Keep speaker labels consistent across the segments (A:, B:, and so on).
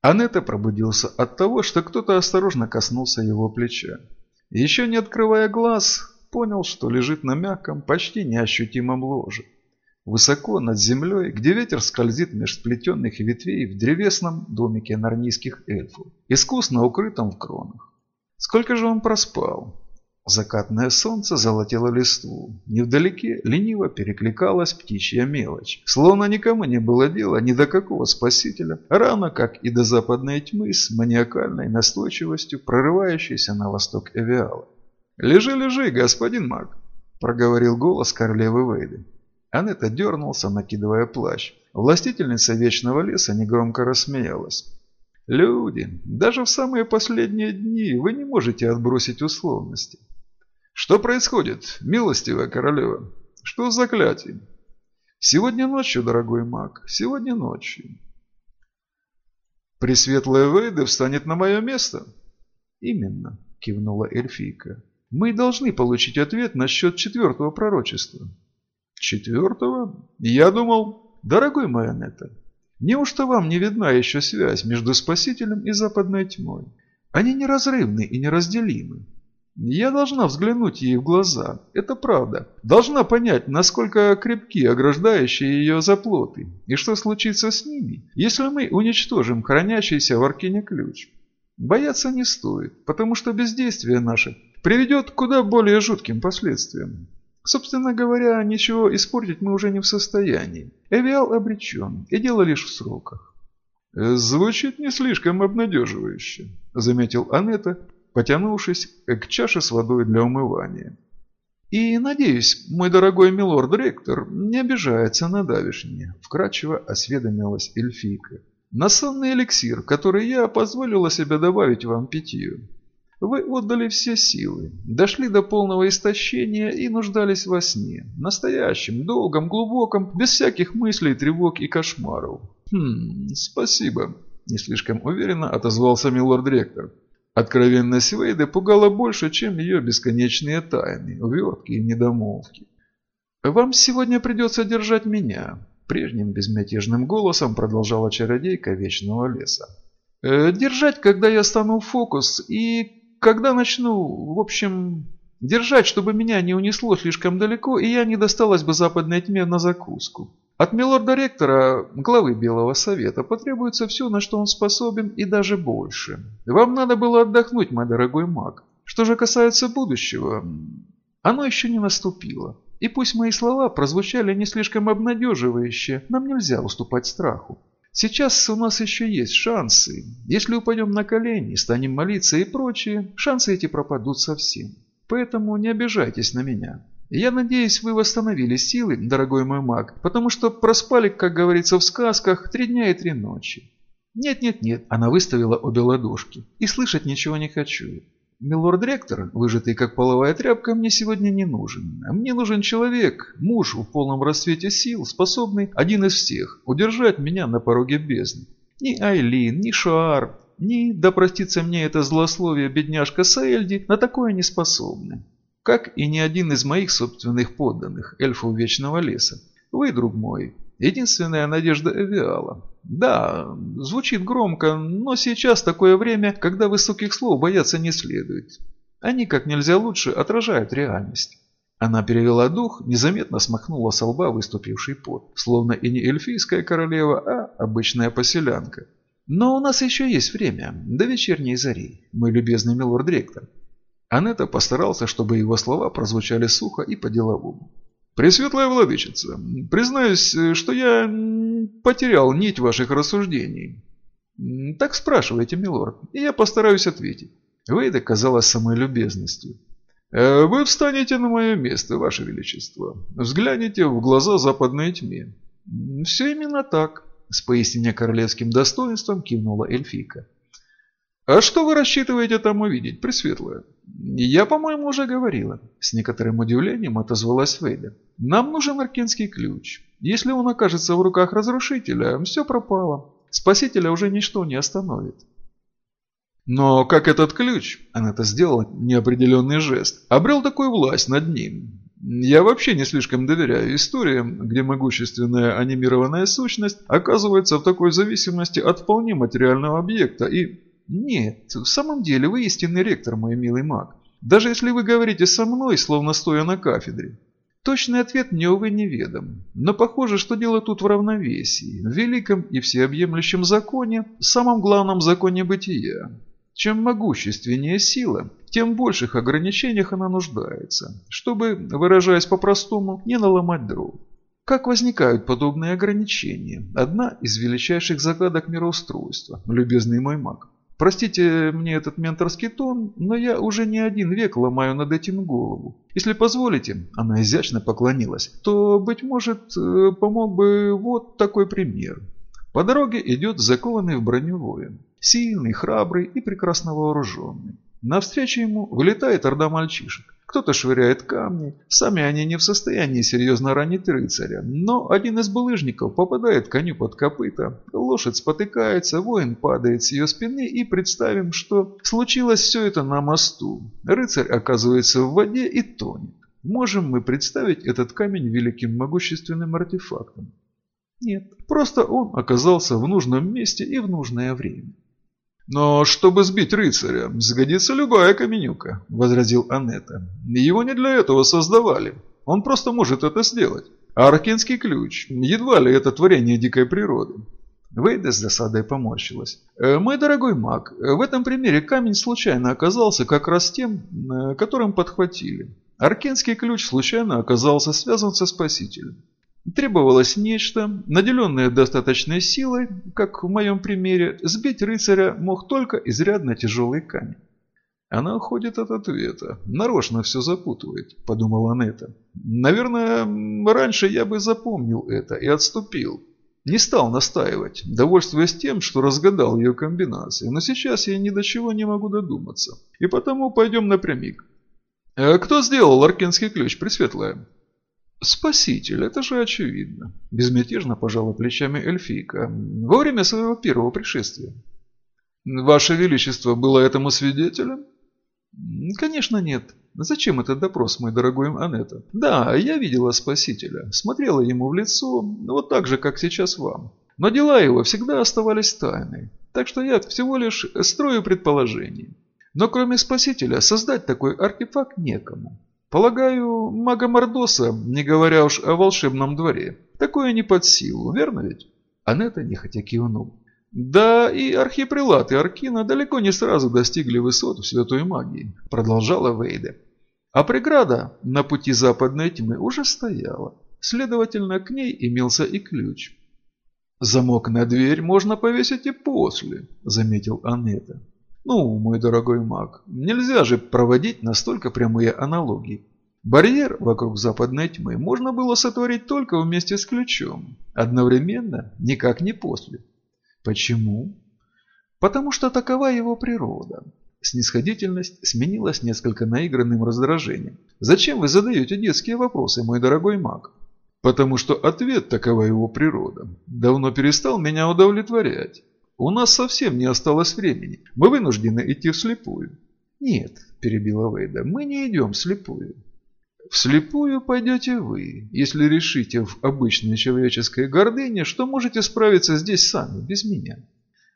A: Анетта пробудился от того, что кто-то осторожно коснулся его плеча. Еще не открывая глаз, понял, что лежит на мягком, почти неощутимом ложе. Высоко над землей, где ветер скользит меж сплетенных ветвей в древесном домике нарнийских эльфов, искусно укрытом в кронах. Сколько же он проспал? Закатное солнце золотило листву. Невдалеке лениво перекликалась птичья мелочь. Словно никому не было дела ни до какого спасителя, равно как и до западной тьмы с маниакальной настойчивостью, прорывающейся на восток Эвиала. «Лежи, лежи, господин маг!» – проговорил голос королевы Вейды. Анетта дернулся, накидывая плащ. Властительница Вечного Леса негромко рассмеялась. «Люди, даже в самые последние дни вы не можете отбросить условности. Что происходит, милостивая королева? Что за заклятие? Сегодня ночью, дорогой маг, сегодня ночью. Пресветлая Вейда встанет на мое место? Именно, кивнула эльфийка. Мы должны получить ответ насчет четвертого пророчества. Четвертого? Я думал... Дорогой Майонетта, неужто вам не видна еще связь между Спасителем и Западной тьмой? Они неразрывны и неразделимы. Я должна взглянуть ей в глаза, это правда. Должна понять, насколько крепки ограждающие ее заплоты, и что случится с ними, если мы уничтожим хранящийся в Аркине ключ. Бояться не стоит, потому что бездействие наше приведет к куда более жутким последствиям. Собственно говоря, ничего испортить мы уже не в состоянии. Эвиал обречен, и дело лишь в сроках. «Звучит не слишком обнадеживающе», — заметил Анетта, потянувшись к чаше с водой для умывания. «И, надеюсь, мой дорогой милорд-ректор не обижается на давишнее», – вкратчиво осведомилась эльфийка. «На эликсир, который я позволила себе добавить вам питью. Вы отдали все силы, дошли до полного истощения и нуждались во сне. Настоящем, долгом, глубоком, без всяких мыслей, тревог и кошмаров. Хм, спасибо», – не слишком уверенно отозвался милорд-ректор. Откровенность Вейды пугала больше, чем ее бесконечные тайны, увертки и недомолвки. «Вам сегодня придется держать меня», – прежним безмятежным голосом продолжала чародейка Вечного Леса. «Э, «Держать, когда я стану в фокус, и когда начну, в общем, держать, чтобы меня не унесло слишком далеко, и я не досталась бы западной тьме на закуску. От милорда-ректора, главы Белого Совета, потребуется все, на что он способен, и даже больше. Вам надо было отдохнуть, мой дорогой маг. Что же касается будущего, оно еще не наступило. И пусть мои слова прозвучали не слишком обнадеживающе, нам нельзя уступать страху. Сейчас у нас еще есть шансы. Если упадем на колени, станем молиться и прочее, шансы эти пропадут совсем. Поэтому не обижайтесь на меня. Я надеюсь, вы восстановили силы, дорогой мой маг, потому что проспали, как говорится в сказках, три дня и три ночи. Нет-нет-нет, она выставила обе ладошки. И слышать ничего не хочу. Милорд-ректор, выжатый как половая тряпка, мне сегодня не нужен. Мне нужен человек, муж в полном расцвете сил, способный, один из всех, удержать меня на пороге бездны. Ни Айлин, ни Шуар, ни, да простится мне это злословие, бедняжка Саэльди, на такое не способны как и ни один из моих собственных подданных, эльфов Вечного Леса. Вы, друг мой, единственная надежда Эвиала. Да, звучит громко, но сейчас такое время, когда высоких слов бояться не следует. Они как нельзя лучше отражают реальность. Она перевела дух, незаметно смахнула со лба выступивший пот, словно и не эльфийская королева, а обычная поселянка. Но у нас еще есть время, до вечерней зари, мой любезный милорд-ректор. Анетта постарался, чтобы его слова прозвучали сухо и по-деловому. «Пресветлая владычица, признаюсь, что я потерял нить ваших рассуждений». «Так спрашивайте, милорд, и я постараюсь ответить». Вейда казалась самой любезностью. «Э, «Вы встанете на мое место, ваше величество. Взгляните в глаза западной тьме». «Все именно так», — с поистине королевским достоинством кивнула эльфийка. «А что вы рассчитываете там увидеть, Пресветлая?» «Я, по-моему, уже говорила». С некоторым удивлением отозвалась Вейда. «Нам нужен аркенский ключ. Если он окажется в руках разрушителя, все пропало. Спасителя уже ничто не остановит». «Но как этот ключ?» Она это сделала неопределенный жест. «Обрел такую власть над ним. Я вообще не слишком доверяю историям, где могущественная анимированная сущность оказывается в такой зависимости от вполне материального объекта и... Нет, в самом деле вы истинный ректор, мой милый маг. Даже если вы говорите со мной, словно стоя на кафедре. Точный ответ мне, увы, неведом. Но похоже, что дело тут в равновесии, в великом и всеобъемлющем законе, самом главном законе бытия. Чем могущественнее сила, тем больших ограничениях она нуждается, чтобы, выражаясь по-простому, не наломать дров. Как возникают подобные ограничения? Одна из величайших загадок мироустройства, любезный мой маг. Простите мне этот менторский тон, но я уже не один век ломаю над этим голову. Если позволите, она изящно поклонилась, то, быть может, э, помог бы вот такой пример. По дороге идет закованный в броню воин. Сильный, храбрый и прекрасно вооруженный. Навстречу ему вылетает орда мальчишек. Кто-то швыряет камни, сами они не в состоянии серьезно ранить рыцаря, но один из булыжников попадает коню под копыта, лошадь спотыкается, воин падает с ее спины и представим, что случилось все это на мосту. Рыцарь оказывается в воде и тонет. Можем мы представить этот камень великим могущественным артефактом? Нет, просто он оказался в нужном месте и в нужное время. «Но чтобы сбить рыцаря, сгодится любая каменюка», – возразил Анетта. «Его не для этого создавали. Он просто может это сделать. А аркенский ключ – едва ли это творение дикой природы». Вейда с досадой поморщилась. «Э, «Мой дорогой маг, в этом примере камень случайно оказался как раз тем, э, которым подхватили. Аркенский ключ случайно оказался связан со Спасителем. Требовалось нечто, наделенное достаточной силой, как в моем примере, сбить рыцаря мог только изрядно тяжелый камень. Она уходит от ответа, нарочно все запутывает, подумала Нета. Наверное, раньше я бы запомнил это и отступил. Не стал настаивать, довольствуясь тем, что разгадал ее комбинации, но сейчас я ни до чего не могу додуматься. И потому пойдем напрямик. «Э, «Кто сделал аркенский ключ, Пресветлая?» «Спаситель, это же очевидно», – безмятежно пожала плечами эльфийка. «Во время своего первого пришествия». «Ваше Величество было этому свидетелем?» «Конечно нет. Зачем этот допрос, мой дорогой Анетта? Да, я видела Спасителя, смотрела ему в лицо, вот так же, как сейчас вам. Но дела его всегда оставались тайной, так что я всего лишь строю предположения. Но кроме Спасителя создать такой артефакт некому. Полагаю, мага Мордоса, не говоря уж о волшебном дворе, такое не под силу, верно ведь? Анетта нехотя кивнул. Да, и архипрелаты Аркина далеко не сразу достигли высот в святой магии, продолжала Вейда. А преграда на пути западной тьмы уже стояла. Следовательно, к ней имелся и ключ. «Замок на дверь можно повесить и после», – заметил Анетта. Ну, мой дорогой маг, нельзя же проводить настолько прямые аналогии. Барьер вокруг западной тьмы можно было сотворить только вместе с ключом. Одновременно, никак не после. Почему? Потому что такова его природа. Снисходительность сменилась несколько наигранным раздражением. Зачем вы задаете детские вопросы, мой дорогой маг? Потому что ответ такова его природа. Давно перестал меня удовлетворять. У нас совсем не осталось времени. Мы вынуждены идти вслепую. Нет, перебила Вейда, мы не идем вслепую. Вслепую пойдете вы, если решите в обычной человеческой гордыне, что можете справиться здесь сами, без меня.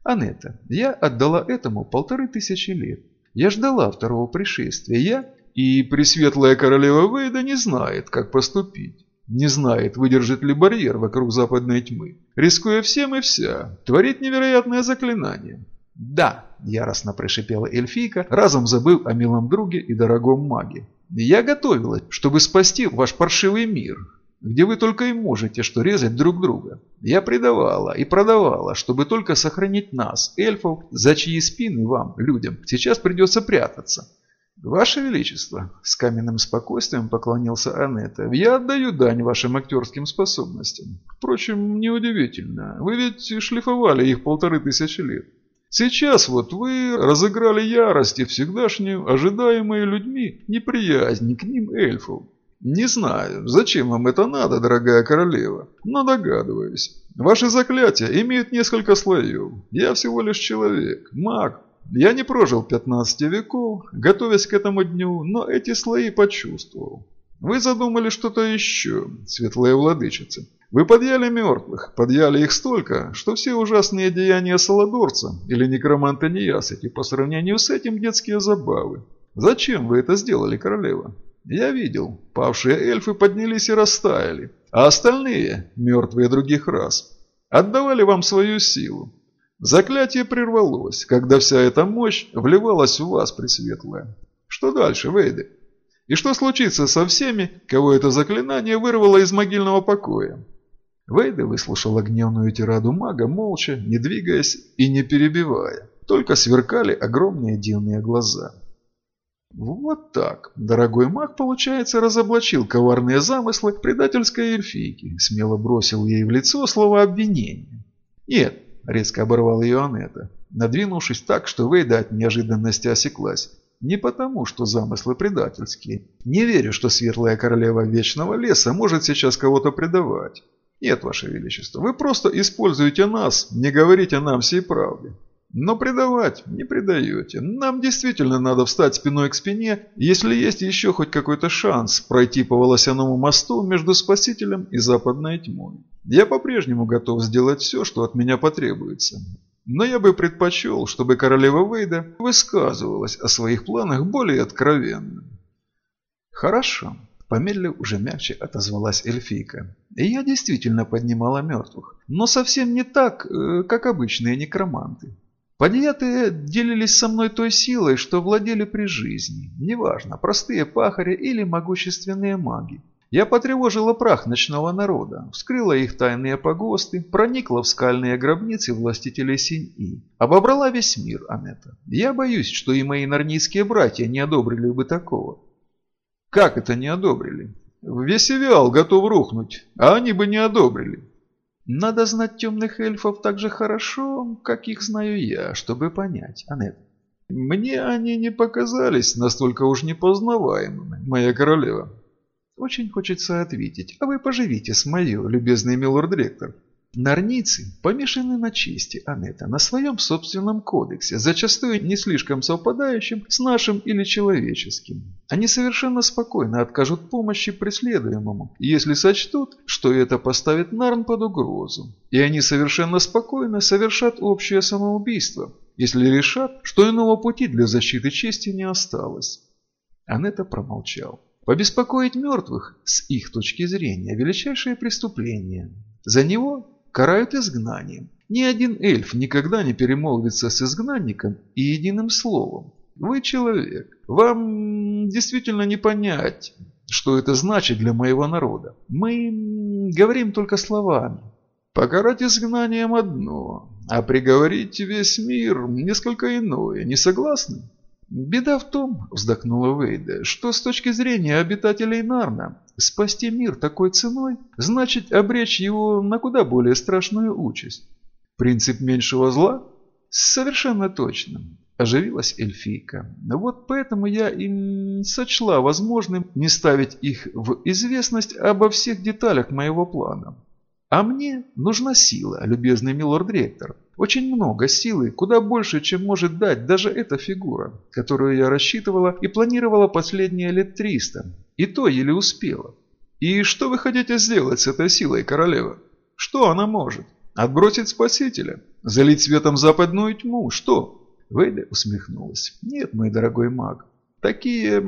A: Анетта, я отдала этому полторы тысячи лет. Я ждала второго пришествия. Я и Пресветлая Королева Вейда не знает, как поступить. Не знает, выдержит ли барьер вокруг западной тьмы. Рискуя всем и вся, творит невероятное заклинание. «Да», – яростно прошипела эльфийка, разом забыв о милом друге и дорогом маге. «Я готовилась, чтобы спасти ваш паршивый мир, где вы только и можете что резать друг друга. Я предавала и продавала, чтобы только сохранить нас, эльфов, за чьи спины вам, людям, сейчас придется прятаться. «Ваше Величество!» – с каменным спокойствием поклонился Анетта. «Я отдаю дань вашим актерским способностям. Впрочем, неудивительно. Вы ведь шлифовали их полторы тысячи лет. Сейчас вот вы разыграли ярость и всегдашнюю, ожидаемую людьми, неприязнь к ним эльфов. Не знаю, зачем вам это надо, дорогая королева, но догадываюсь. Ваши заклятия имеют несколько слоев. Я всего лишь человек, маг, я не прожил 15 веков, готовясь к этому дню, но эти слои почувствовал. Вы задумали что-то еще, светлая владычица. Вы подъяли мертвых, подъяли их столько, что все ужасные деяния Саладорца или некроманта Неясыти по сравнению с этим детские забавы. Зачем вы это сделали, королева? Я видел, павшие эльфы поднялись и растаяли, а остальные, мертвые других рас, отдавали вам свою силу. Заклятие прервалось, когда вся эта мощь вливалась в вас, Пресветлая. Что дальше, Вейды? И что случится со всеми, кого это заклинание вырвало из могильного покоя? Вейда выслушала гневную тираду мага молча, не двигаясь и не перебивая. Только сверкали огромные дивные глаза. Вот так. Дорогой маг, получается, разоблачил коварные замыслы предательской эльфийки. Смело бросил ей в лицо слово обвинения. Нет, резко оборвал ее Анетта, надвинувшись так, что Вейда от неожиданности осеклась. Не потому, что замыслы предательские. Не верю, что светлая королева Вечного Леса может сейчас кого-то предавать. Нет, Ваше Величество, вы просто используете нас, не говорите нам всей правды. Но предавать не предаете. Нам действительно надо встать спиной к спине, если есть еще хоть какой-то шанс пройти по волосяному мосту между Спасителем и Западной тьмой. Я по-прежнему готов сделать все, что от меня потребуется. Но я бы предпочел, чтобы королева Вейда высказывалась о своих планах более откровенно. Хорошо. Помедлив уже мягче отозвалась эльфийка. Я действительно поднимала мертвых. Но совсем не так, э, как обычные некроманты. Подъятые делились со мной той силой, что владели при жизни. Неважно, простые пахари или могущественные маги. Я потревожила прах ночного народа, вскрыла их тайные погосты, проникла в скальные гробницы властителей Синь-И, обобрала весь мир, Анетта. Я боюсь, что и мои нарнийские братья не одобрили бы такого. Как это не одобрили? Весь Эвиал готов рухнуть, а они бы не одобрили. Надо знать темных эльфов так же хорошо, как их знаю я, чтобы понять, Анет. Мне они не показались настолько уж непознаваемыми, моя королева. Очень хочется ответить, а вы поживите с мою, любезный милорд-ректор. Нарницы помешаны на чести Анетта, на своем собственном кодексе, зачастую не слишком совпадающим с нашим или человеческим. Они совершенно спокойно откажут помощи преследуемому, если сочтут, что это поставит Нарн под угрозу. И они совершенно спокойно совершат общее самоубийство, если решат, что иного пути для защиты чести не осталось. Анетта промолчал. Побеспокоить мертвых, с их точки зрения, величайшее преступление. За него карают изгнанием. Ни один эльф никогда не перемолвится с изгнанником и единым словом. Вы человек. Вам действительно не понять, что это значит для моего народа. Мы говорим только словами. Покарать изгнанием одно, а приговорить весь мир несколько иное. Не согласны? «Беда в том, — вздохнула Вейда, — что с точки зрения обитателей Нарна спасти мир такой ценой значит обречь его на куда более страшную участь. Принцип меньшего зла? Совершенно точно. Оживилась эльфийка. Вот поэтому я и сочла возможным не ставить их в известность обо всех деталях моего плана. А мне нужна сила, любезный милорд-ректор. Очень много силы, куда больше, чем может дать даже эта фигура, которую я рассчитывала и планировала последние лет триста. И то еле успела. И что вы хотите сделать с этой силой, королева? Что она может? Отбросить спасителя? Залить светом западную тьму? Что? Вейда усмехнулась. Нет, мой дорогой маг. Такие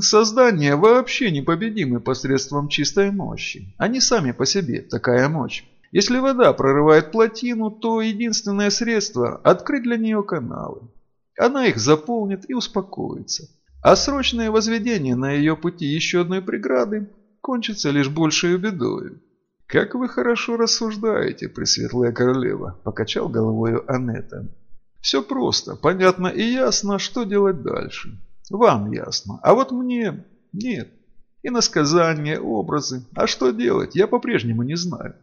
A: создания вообще непобедимы посредством чистой мощи. Они сами по себе такая мощь. Если вода прорывает плотину, то единственное средство – открыть для нее каналы. Она их заполнит и успокоится. А срочное возведение на ее пути еще одной преграды кончится лишь большей бедою. «Как вы хорошо рассуждаете, Пресветлая Королева», – покачал головою Анетта. «Все просто, понятно и ясно, что делать дальше. Вам ясно, а вот мне нет. И насказания, образы. А что делать, я по-прежнему не знаю».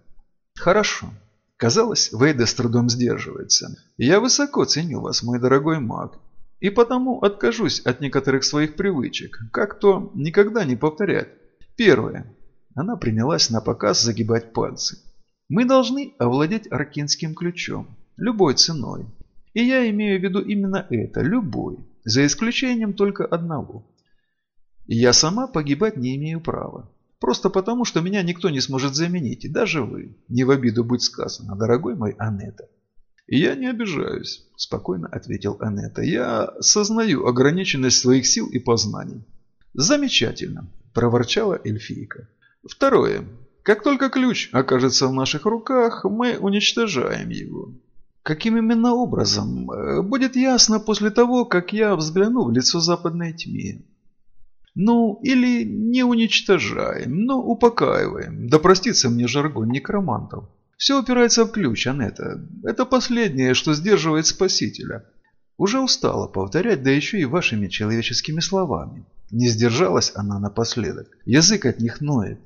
A: Хорошо. Казалось, Вейда с трудом сдерживается. Я высоко ценю вас, мой дорогой маг. И потому откажусь от некоторых своих привычек, как то никогда не повторять. Первое. Она принялась на показ загибать пальцы. Мы должны овладеть аркинским ключом. Любой ценой. И я имею в виду именно это, любой. За исключением только одного. Я сама погибать не имею права. Просто потому, что меня никто не сможет заменить, и даже вы. Не в обиду быть сказано, дорогой мой Анетта. «Я не обижаюсь», – спокойно ответил Анетта. «Я сознаю ограниченность своих сил и познаний». «Замечательно», – проворчала эльфийка. «Второе. Как только ключ окажется в наших руках, мы уничтожаем его. Каким именно образом, э, будет ясно после того, как я взгляну в лицо западной тьме. Ну, или не уничтожаем, но упокаиваем. Да простится мне жаргон некромантов. Все упирается в ключ, Анетта. Это последнее, что сдерживает Спасителя. Уже устала повторять, да еще и вашими человеческими словами. Не сдержалась она напоследок. Язык от них ноет.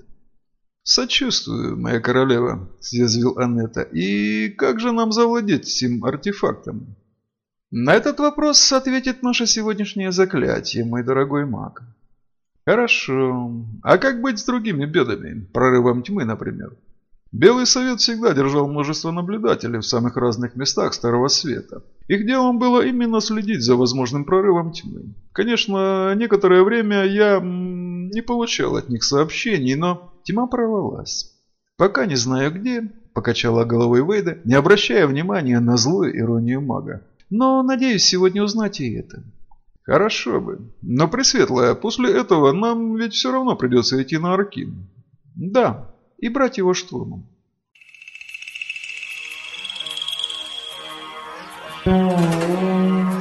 A: «Сочувствую, моя королева», – съязвил Анетта. «И как же нам завладеть этим артефактом?» «На этот вопрос ответит наше сегодняшнее заклятие, мой дорогой маг». «Хорошо. А как быть с другими бедами? Прорывом тьмы, например?» Белый совет всегда держал множество наблюдателей в самых разных местах Старого Света. Их делом было именно следить за возможным прорывом тьмы. Конечно, некоторое время я не получал от них сообщений, но тьма прорвалась. Пока не знаю где, покачала головой Вейда, не обращая внимания на злую иронию мага. Но надеюсь сегодня узнать и это. Хорошо бы. Но, Пресветлая, после этого нам ведь все равно придется идти на Аркин. Да, и брать его штурмом. Thank you.